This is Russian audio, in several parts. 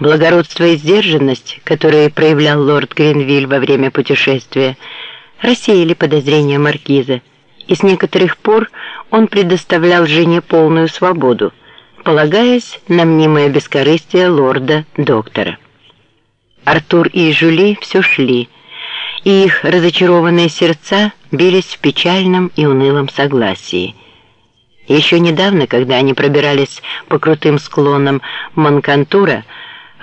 Благородство и сдержанность, которые проявлял лорд Гринвиль во время путешествия, рассеяли подозрения маркиза, и с некоторых пор он предоставлял жене полную свободу, полагаясь на мнимое бескорыстие лорда-доктора. Артур и Жюли все шли, и их разочарованные сердца бились в печальном и унылом согласии. Еще недавно, когда они пробирались по крутым склонам Манкантура,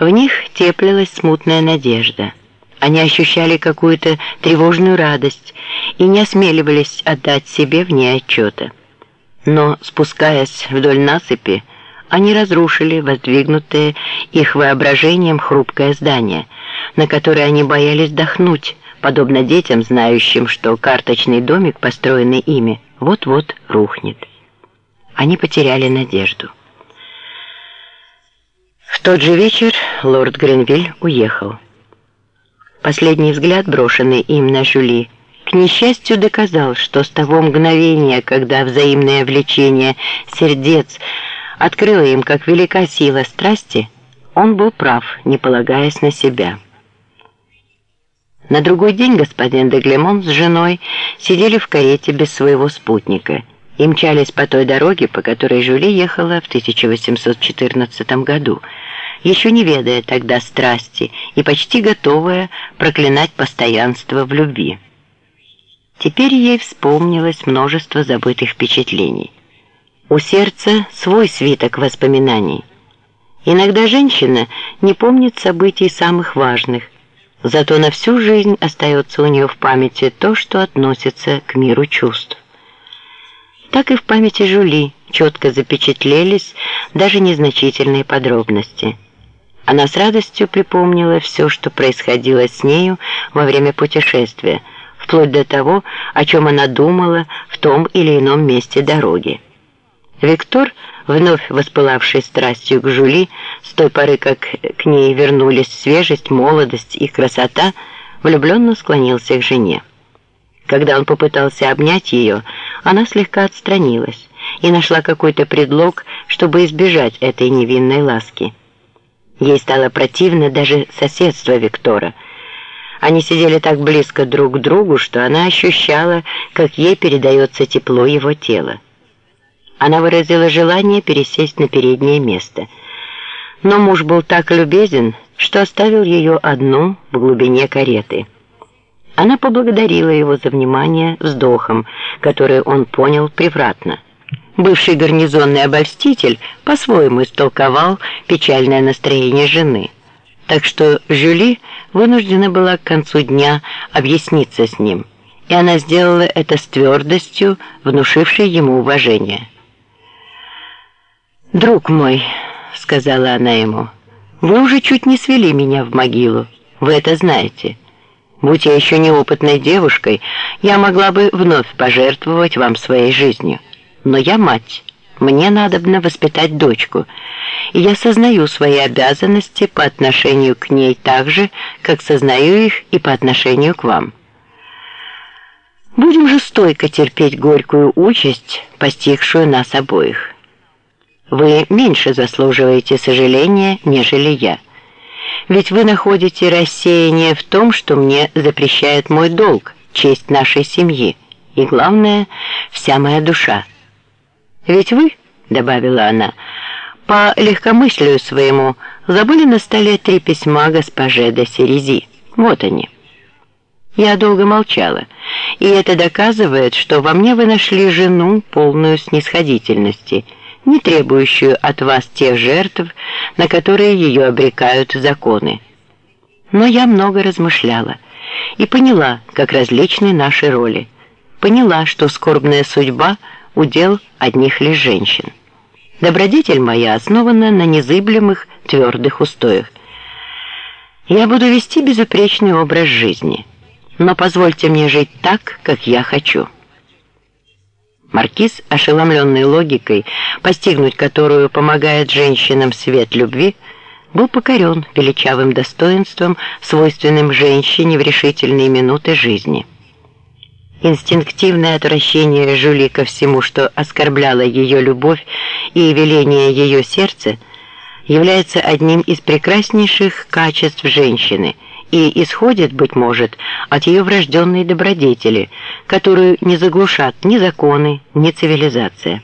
в них теплилась смутная надежда. Они ощущали какую-то тревожную радость и не осмеливались отдать себе в ней отчета. Но, спускаясь вдоль насыпи, они разрушили воздвигнутое их воображением хрупкое здание, на которое они боялись дохнуть, подобно детям, знающим, что карточный домик, построенный ими, вот-вот рухнет. Они потеряли надежду. Тот же вечер лорд Гренвиль уехал. Последний взгляд, брошенный им на Жюли, к несчастью доказал, что с того мгновения, когда взаимное влечение сердец открыла им, как велика сила страсти, он был прав, не полагаясь на себя. На другой день господин де Глемон с женой сидели в карете без своего спутника и мчались по той дороге, по которой Жюли ехала в 1814 году, еще не ведая тогда страсти и почти готовая проклинать постоянство в любви. Теперь ей вспомнилось множество забытых впечатлений. У сердца свой свиток воспоминаний. Иногда женщина не помнит событий самых важных, зато на всю жизнь остается у нее в памяти то, что относится к миру чувств. Так и в памяти Жули четко запечатлелись даже незначительные подробности. Она с радостью припомнила все, что происходило с нею во время путешествия, вплоть до того, о чем она думала в том или ином месте дороги. Виктор, вновь воспылавший страстью к Жули, с той поры, как к ней вернулись свежесть, молодость и красота, влюбленно склонился к жене. Когда он попытался обнять ее, она слегка отстранилась и нашла какой-то предлог, чтобы избежать этой невинной ласки. Ей стало противно даже соседство Виктора. Они сидели так близко друг к другу, что она ощущала, как ей передается тепло его тела. Она выразила желание пересесть на переднее место. Но муж был так любезен, что оставил ее одну в глубине кареты. Она поблагодарила его за внимание вздохом, который он понял превратно. Бывший гарнизонный обольститель по-своему истолковал печальное настроение жены. Так что Жюли вынуждена была к концу дня объясниться с ним, и она сделала это с твердостью, внушившей ему уважение. «Друг мой», — сказала она ему, — «вы уже чуть не свели меня в могилу, вы это знаете. Будь я еще неопытной девушкой, я могла бы вновь пожертвовать вам своей жизнью. Но я мать, мне надобно воспитать дочку, и я сознаю свои обязанности по отношению к ней так же, как сознаю их и по отношению к вам». Будем же стойко терпеть горькую участь, постигшую нас обоих. Вы меньше заслуживаете сожаления, нежели я. Ведь вы находите рассеяние в том, что мне запрещает мой долг, честь нашей семьи, и главное, вся моя душа. Ведь вы, добавила она, по легкомыслию своему забыли на столе три письма госпоже де Серези. Вот они. Я долго молчала, и это доказывает, что во мне вы нашли жену, полную снисходительности – не требующую от вас тех жертв, на которые ее обрекают законы. Но я много размышляла и поняла, как различны наши роли. Поняла, что скорбная судьба – удел одних лишь женщин. Добродетель моя основана на незыблемых твердых устоях. Я буду вести безупречный образ жизни, но позвольте мне жить так, как я хочу». Маркиз, ошеломленный логикой, постигнуть которую помогает женщинам свет любви, был покорен величавым достоинством, свойственным женщине в решительные минуты жизни. Инстинктивное отвращение Жюли ко всему, что оскорбляло ее любовь и веление ее сердца, является одним из прекраснейших качеств женщины и исходит, быть может, от ее врожденной добродетели, которую не заглушат ни законы, ни цивилизация.